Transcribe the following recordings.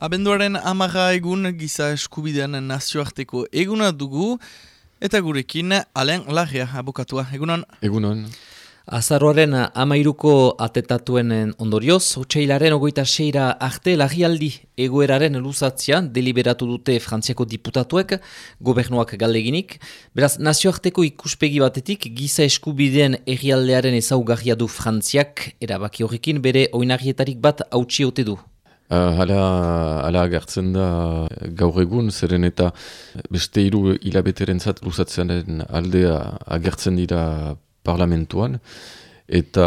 Abenduaren amaga egun giza eskubidean nazioarteko eguna dugu, eta gurekin alen lagia abokatua. Egunon? Egunon. Azaroaren amairuko atetatuen ondorioz, Otsailaren ogoita seira arte lagialdi egoeraren luzatzean deliberatu dute frantziako diputatuek, gobernuak galdeginik. Beraz, nazioarteko ikuspegi batetik, giza eskubideen errialdearen ezaugarria du frantziak, erabaki horrekin bere oinarrietarik bat hautsi ote du. Hala, hala agertzen da gaur egun, zeren eta beste hiru hilabeteren zat luzatzen aldea agertzen dira parlamentuan, eta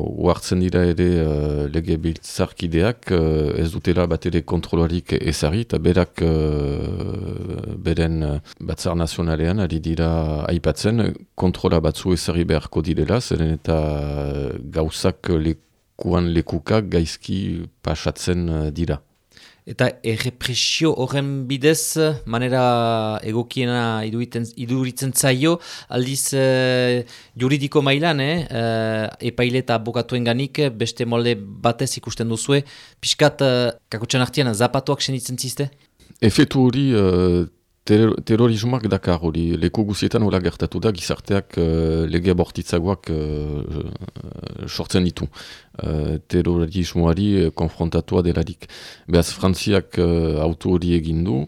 uartzen dira ere uh, lege biltzarkideak uh, ez dutela bat ere kontrolarik ezari, eta berak uh, beren uh, batzar nazionalean ari dira aipatzen kontrola batzu ezari beharko direla, zeren eta gauzak leku kuan lekuka gaizki pasatzen uh, dira. Eta errepresio horren bidez, manera egokiena iduritzen zaio, aldiz uh, juridiko mailan, eh? uh, epaile eta abokatuen ganik, beste molde batez ikusten duzue, piskat, uh, kakotxan artian, zapatuak senitzen ziste? Efetu hori ter terrorismoak dakar hori, leku guzietan hola gertatu da, gizarteak uh, lege abortitzagoak uh, sortzen ditu. Uh, terrorismoari konfrontatua delarik. Beaz, frantziak uh, auto hori egin du,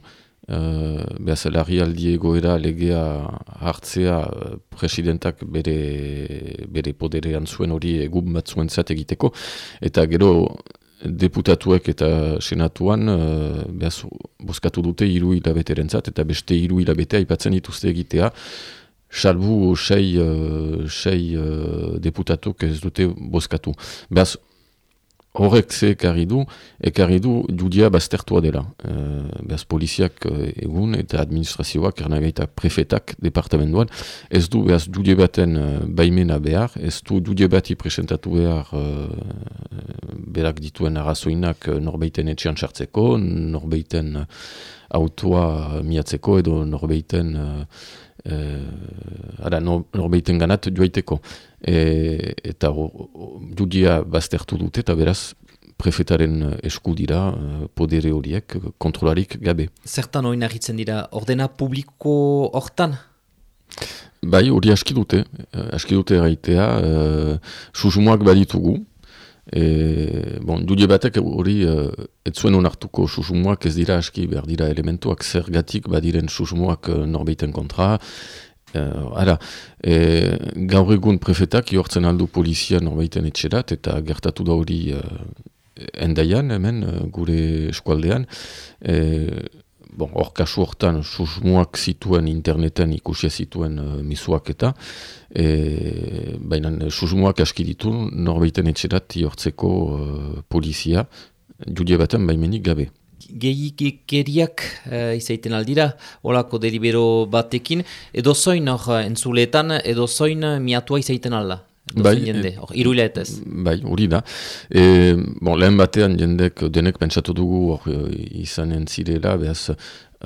uh, beaz, larri aldi egoera legea hartzea presidentak bere, bere poderean zuen hori egun bat zuen egiteko, eta gero deputatuek eta senatuan uh, behaz, boskatu dute hiru hilabeteren zat, eta beste hiru hilabetea ipatzen dituzte egitea, salbu sei, uh, sei uh, deputatuk ez dute boskatu. Behaz, horrek ze ekarri du, ekarri du judia baztertua dela. Uh, behaz, poliziak uh, egun eta administrazioak, ernagaita prefetak departamentoan, ez du behaz judie baten uh, baimena behar, ez du judie bati presentatu behar berak dituen arrazoinak norbeiten etxean sartzeko, norbeiten autoa miatzeko edo norbeiten uh, ara, norbeiten ganat joaiteko. E, eta judia baztertu dute eta beraz prefetaren eskudira podere horiek kontrolarik gabe. Zertan hori nahitzen dira, ordena publiko hortan? Bai, hori aski dute, aski dute erraitea, uh, susmoak baditugu, E, bon, dudie batek hori uh, ez zuen onartuko susumuak ez dira aski behar dira elementuak zergatik badiren susumuak uh, norbeiten kontra. Uh, ara, e, gaur egun prefetak jortzen aldu polizia norbeiten etxerat eta gertatu da hori uh, endaian hemen gure eskualdean. E, bon, hor kasu hortan susmuak zituen interneten ikusia zituen uh, misuak eta e, baina susmuak aski ditu norbeiten etxerat jortzeko uh, polizia judie baten baimenik gabe. Gehikeriak uh, izaiten aldira, olako delibero batekin, edo zoin hor entzuletan, edo zoin miatua izaiten alda? Bai, jende, or, bai, hori da. E, bon, lehen batean jendek denek pentsatu dugu or, izanen zirela, behaz,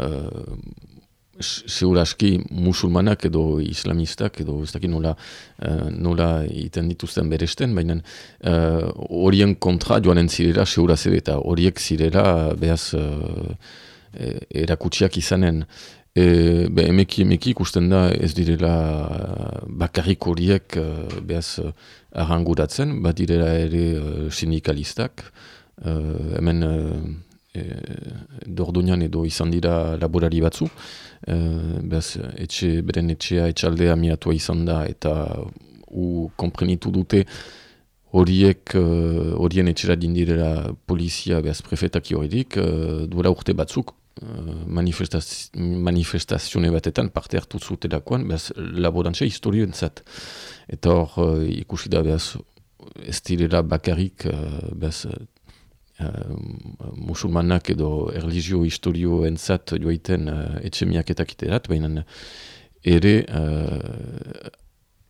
uh, aski musulmanak edo islamistak edo ez dakit nola, uh, nola iten dituzten beresten, baina horien kontra joanen zirela seura eta horiek zirela behaz uh, erakutsiak izanen. E, be, emeki emeki ikusten da ez direla bakarrik horiek uh, behaz uh, arranguratzen, bat direla ere sindikalistak, uh, hemen e, dordonian edo izan dira laborari batzu, uh, behaz etxe, beren etxea etxaldea miatua izan da eta u komprenitu dute horiek horien uh, etxera dindirela polizia behaz prefetak horiek uh, duela urte batzuk manifestaz, manifestazione batetan parte hartu zutelakoan, behaz, laborantza historioen zat. Eta hor, uh, ikusi da, behaz, ez direla bakarrik, uh, behaz, uh, musulmanak edo erligio historio entzat joaiten uh, etxemiak eta kiterat, baina ere uh,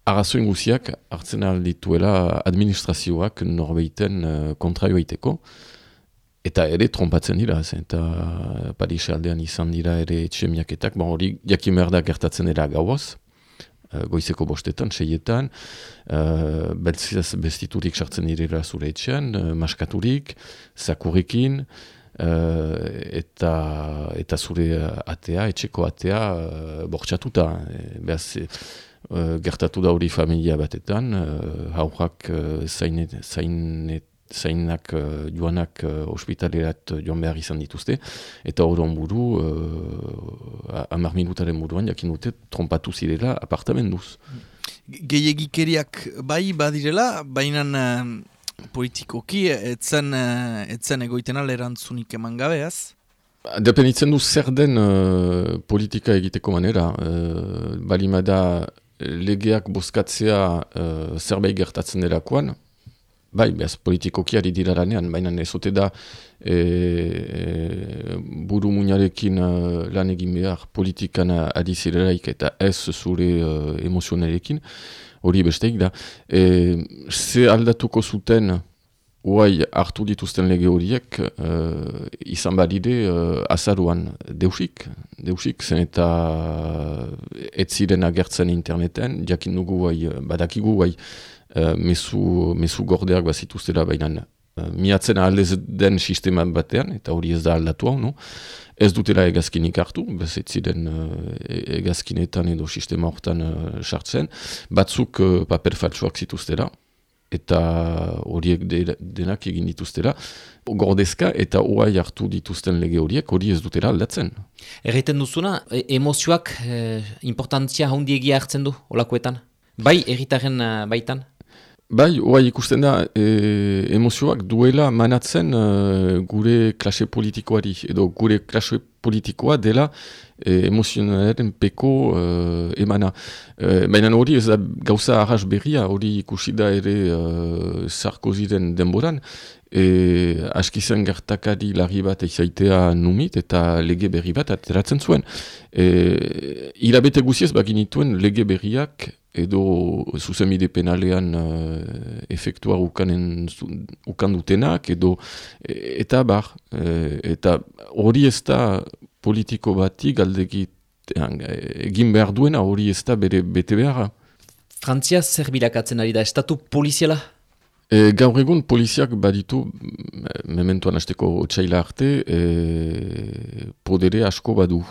arrazoin guziak hartzen aldituela administrazioak norbeiten uh, kontra joaiteko, Eta ere trompatzen dira, eta Paris aldean izan dira ere etxemiaketak, bon, hori jakimerda gertatzen dira gauaz, uh, goizeko bostetan, seietan, uh, beltzizaz bestiturik sartzen direla zure etxean, uh, maskaturik, zakurikin, uh, eta, eta zure atea, etxeko atea, uh, bortxatuta. E, gertatu da hori familia batetan, uh, haurrak uh, zainet, zainet, zainak uh, joanak uh, ospitalerat joan behar izan dituzte, eta horren buru, uh, amar minutaren buruan, jakin dute, trompatu zirela apartamenduz. Gehiagikeriak bai badirela, baina uh, politikoki etzen, uh, etzen egoiten erantzunik eman gabeaz? Depenitzen du zer den uh, politika egiteko manera. Uh, balimada legeak bozkatzea uh, zerbait gertatzen delakoan, Bai, behaz, politikoki ari dira lanean, baina ez ote da e, e, buru muñarekin uh, lan egin behar politikan ari zirelaik eta ez zure uh, emozionarekin, hori besteik da. E, ze aldatuko zuten, Uai, hartu dituzten lege horiek, uh, izan badide uh, azaruan deusik, deusik, zen eta ez ziren agertzen interneten, jakin dugu uai, badakigu uai, uh, mesu, mesu gordeak bazituztela baina uh, miatzen aldez den sistema batean, eta hori ez da aldatu hau, no? Ez dutela egazkinik hartu, bez ez ziren uh, egazkinetan edo sistema horretan uh, sartzen, batzuk uh, paper faltsuak zituztela, eta horiek denak egin dituztela, gordezka eta oai hartu dituzten lege horiek hori ez dutela aldatzen. Erreiten duzuna, e emozioak e, importantzia handiegia hartzen du, olakoetan? Bai, erritaren baitan? Bai, oai ikusten da, e, emozioak duela manatzen e, gure klase politikoari, edo gure klase politikoa dela e, emozionaren peko e, emana. E, Baina hori ez da gauza arras berria, hori ikusi da ere e, Sarkoziren denboran, e, askizan gertakari larri bat eizaitea numit eta lege berri bat ateratzen zuen. E, Irabete guziez baginituen lege berriak edo zuzenbide penalean uh, efektua ukanen, ukan dutenak, edo eta bar, e, eta hori ez da politiko bati galdegit egin behar duena, hori ez da bere bete beharra. Frantzia zer bilakatzen ari da, estatu poliziala? E, gaur egun poliziak baditu, mementoan azteko txaila arte, e, podere asko badu.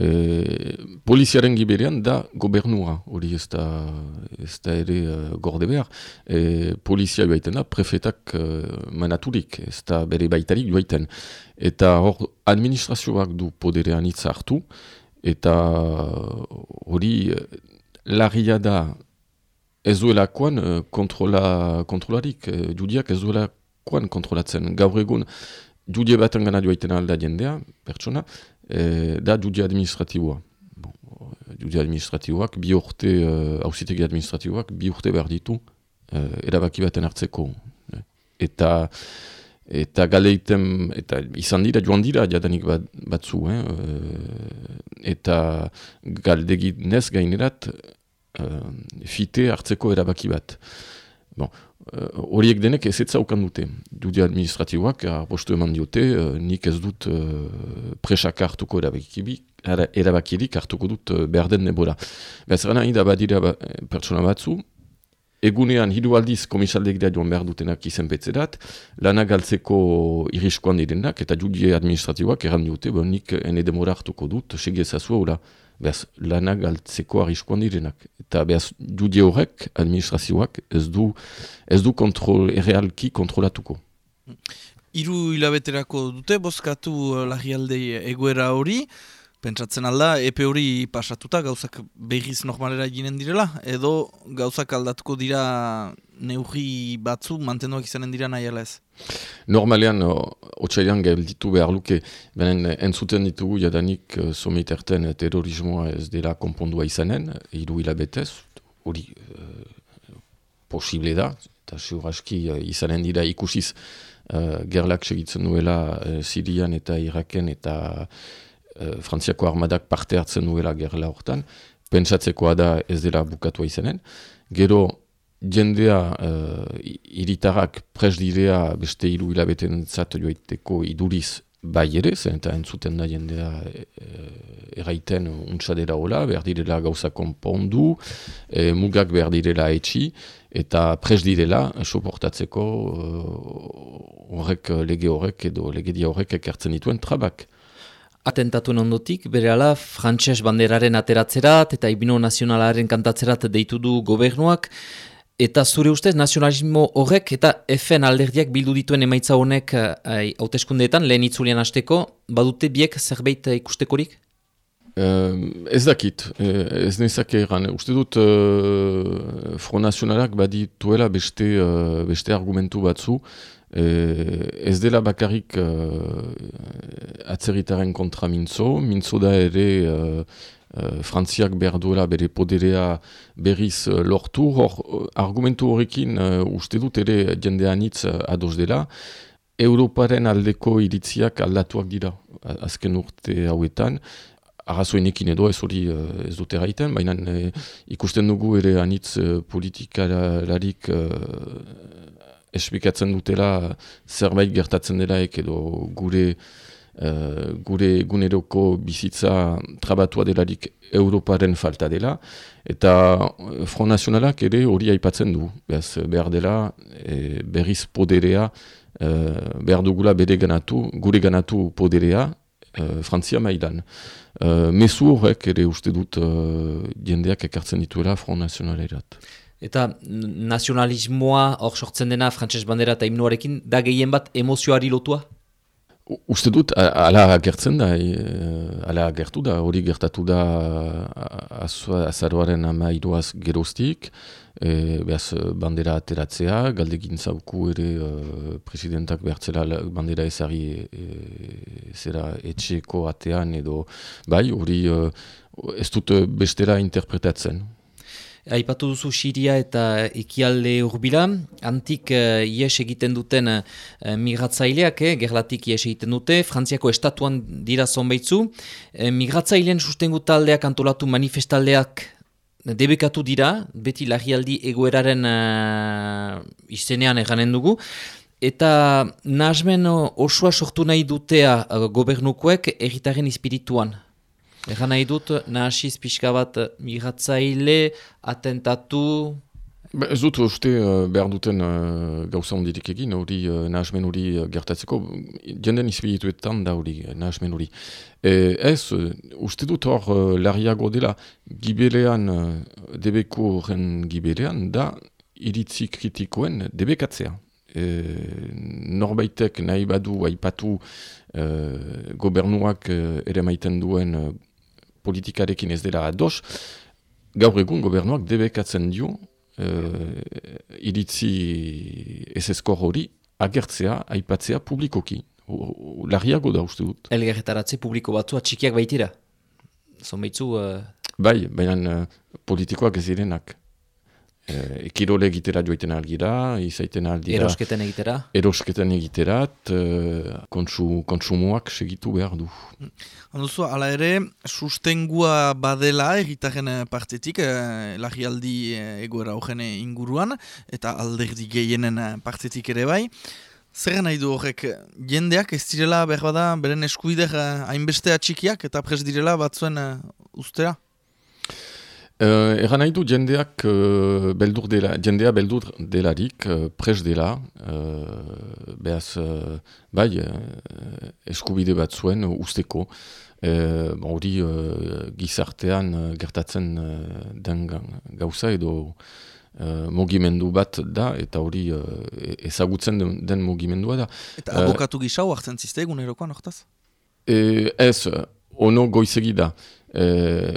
E, poliziaren giberean da gobernua, hori ez da, ez da ere uh, gorde behar. E, polizia joaiten da prefetak uh, manaturik, ez da bere baitarik joaiten. Eta hor administrazioak du poderean hitz hartu, eta hori uh, larria da ez duelakoan uh, kontrola, kontrolarik, uh, judiak ez duelakoan kontrolatzen. Gaur egun, judie baten gana joaiten alda jendea, pertsona, e, da judia administratiboa. Bon, judia administratiboak, bi urte, hausitegi uh, administratiboak, bi urte behar ditu, uh, erabaki baten hartzeko. Eta, eta galeiten, eta izan dira, joan dira, jadanik bat, batzu, eh? eta galdegi nez gainerat, uh, fite hartzeko erabaki bat. Bon, horiek uh, denek ez ez zaukan dute. Dudia administratiboak, postu eman diote, uh, nik ez dut uh, presak hartuko erabakirik hartuko dut uh, behar den nebora. Bez gana ida badira ba, pertsona batzu, egunean hidu aldiz komisaldek da joan behar dutenak izen lana galtzeko iriskoan direnak, eta judie administratiboak erran bon, nik ene demora hartuko dut, segezazua, behaz, lanak galtzeko arriskoan direnak. Eta behaz, judie horrek, administrazioak, ez du, ez du kontrol, errealki kontrolatuko. Hiru hilabeterako dute, bozkatu uh, lagialde egoera hori, pentsatzen alda, epe hori pasatuta, gauzak behiz normalera ginen direla, edo gauzak aldatuko dira neurri batzu mantenuak izanen dira nahi ez? Normalean, otxailan gelditu behar luke, benen entzuten ditugu jadanik uh, somiterten terrorismoa ez dela konpondua izanen, hiru hilabetez, hori uh, posible da, eta aski uh, izanen dira ikusiz uh, gerlak segitzen duela Sirian eta Iraken eta uh, Frantziako armadak parte hartzen duela gerla hortan, pentsatzekoa da ez dela bukatua izanen, gero jendea uh, iritarrak pres direa beste hiru hilabeten zat joaiteko iduriz bai ere, zen eta entzuten da jendea e, erraiten untsa dela hola, behar direla gauza konpondu, e, mugak behar direla etxi, eta pres direla soportatzeko horrek lege horrek edo legedia horrek ekartzen dituen trabak. Atentatuen ondotik, bere ala, frantses banderaren ateratzerat eta ibino nazionalaren kantatzerat deitu du gobernuak, eta zure ustez nazionalismo horrek eta FN alderdiak bildu dituen emaitza honek eh, hauteskundeetan lehen itzulian hasteko, badute biek zerbait ikustekorik? Uh, ez dakit, uh, ez nezake egan. Uste dut uh, Front Nationalak badituela beste, uh, beste argumentu batzu. Uh, ez dela bakarrik uh, atzerritaren kontra mintzo. Mintzo da ere uh, Frantziak behar duela bere poderea berriz lortu. Hor, argumentu horrekin uste dut ere jendean hitz ados dela. Europaren aldeko iritziak aldatuak dira azken urte hauetan arrazoenekin edo ez hori ez dute gaiten, baina uh, ikusten dugu ere anitz politikalarik uh, espikatzen dutela zerbait gertatzen delaek edo gure uh, gure guneroko bizitza trabatua delarik Europaren falta dela, eta Front Nationalak ere hori aipatzen du, behaz, behar dela e, berriz poderea, behar dugula bere ganatu, gure ganatu poderea, uh, Frantzia mailan. Uh, mesu horrek ere uste dut uh, jendeak ekartzen dituela Front Nationalerat. Eta nazionalismoa hor sortzen dena frantses bandera eta himnoarekin da gehien bat emozioari lotua? Uste dut, ala gertzen da, e, ala gertu da, hori gertatu da azaroaren ama iruaz geroztik, e, behaz bandera ateratzea, galdegin zauku ere e, presidentak behartzela bandera ezari e, zera etxeko atean edo, bai, hori e, ez dut bestera interpretatzen. Aipatu duzu Siria eta ekialde urbila, antik uh, ies egiten duten uh, migratzaileak, eh, gerlatik ies egiten dute, Frantziako estatuan dira zonbaitzu. Uh, migratzailean sustengu taldeak antolatu manifestaldeak debekatu dira, beti lagialdi egoeraren uh, izenean eganen dugu. Eta nahazmen osoa sortu nahi dutea uh, gobernukoek egitaren espirituan. Egan nahi dut, nahasiz pixka bat miratzaile, atentatu... Ba, ez dut uste uh, behar duten uh, gauza hondirik egin, hori uh, nahasmen hori gertatzeko, jenden izbidituetan da hori nahasmen hori. E, ez, uste dut hor uh, larriago dela, gibelean, uh, debeko horren gibelean, da iritzi kritikoen debekatzea. E, norbaitek nahi badu aipatu uh, gobernuak uh, ere maiten duen politikarekin ez dela ados, gaur egun gobernuak debekatzen dio uh, iritzi ez hori agertzea, aipatzea publikoki. Larriago da uste dut. Elgerretaratze publiko batzu atxikiak baitira? Zonbaitzu... Uh... Bai, baina uh, politikoak ez direnak. Eh, ekirole egitera joiten algira, izaiten aldira... Erosketen egitera? Erosketen egiterat, eh, kontsu, kontsumuak segitu behar du. Handuzu, ala ere, sustengua badela egitaren partetik, eh, lagialdi eh, egoera horren inguruan, eta alderdi gehienen partetik ere bai. Zer nahi du horrek, jendeak ez direla behar bada, beren eskuider hainbeste atxikiak, eta pres direla batzuen ustera? Uh, Egan nahi du jendeak uh, beldur dela, jendea beldur delarik, uh, pres dela, uh, behaz, uh, bai, uh, eskubide bat zuen uh, usteko, hori uh, uh, gizartean uh, gertatzen uh, den gauza edo uh, mogimendu bat da, eta hori uh, ezagutzen den, den mogimendua da. Eta abokatu uh, gisau hartzen ziste egun erokoan, hortaz? Ez, ono goizegi da. E,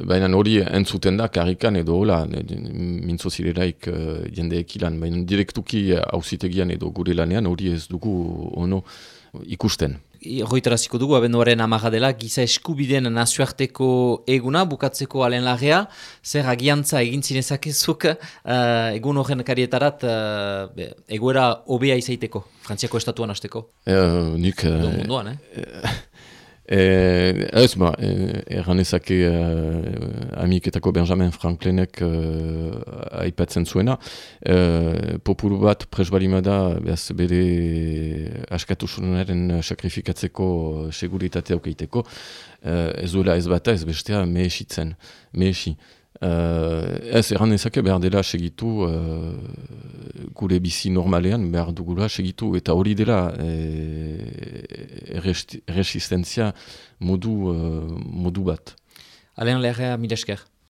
baina hori entzuten da karrikan edo hola, mintzo zirelaik e, jendeek ilan, baina direktuki hausitegian edo gure lanean hori ez dugu ono ikusten. Hoitaraziko dugu, abenduaren amaga dela, giza eskubideen nazioarteko eguna, bukatzeko alen lagea, zer agiantza egin zinezakezuk uh, egun horren karietarat uh, egoera obea izaiteko, frantziako estatuan hasteko. Uh, nik... Uh, munduan, eh? Eh, ez ba, erran ezake uh, amiketako Benjamin Franklinek uh, aipatzen zuena. Uh, populu bat presbalimada behaz bere askatu sunaren sakrifikatzeko seguritatea aukeiteko. Uh, ez duela ez bata ez bestea mehesitzen, mehesi. Ez erran ezake behar dela segitu uh, gure bizi normalean behar dugula segitu eta hori dela e, resistentzia modu, uh, modu bat. Alean leherra, mire esker.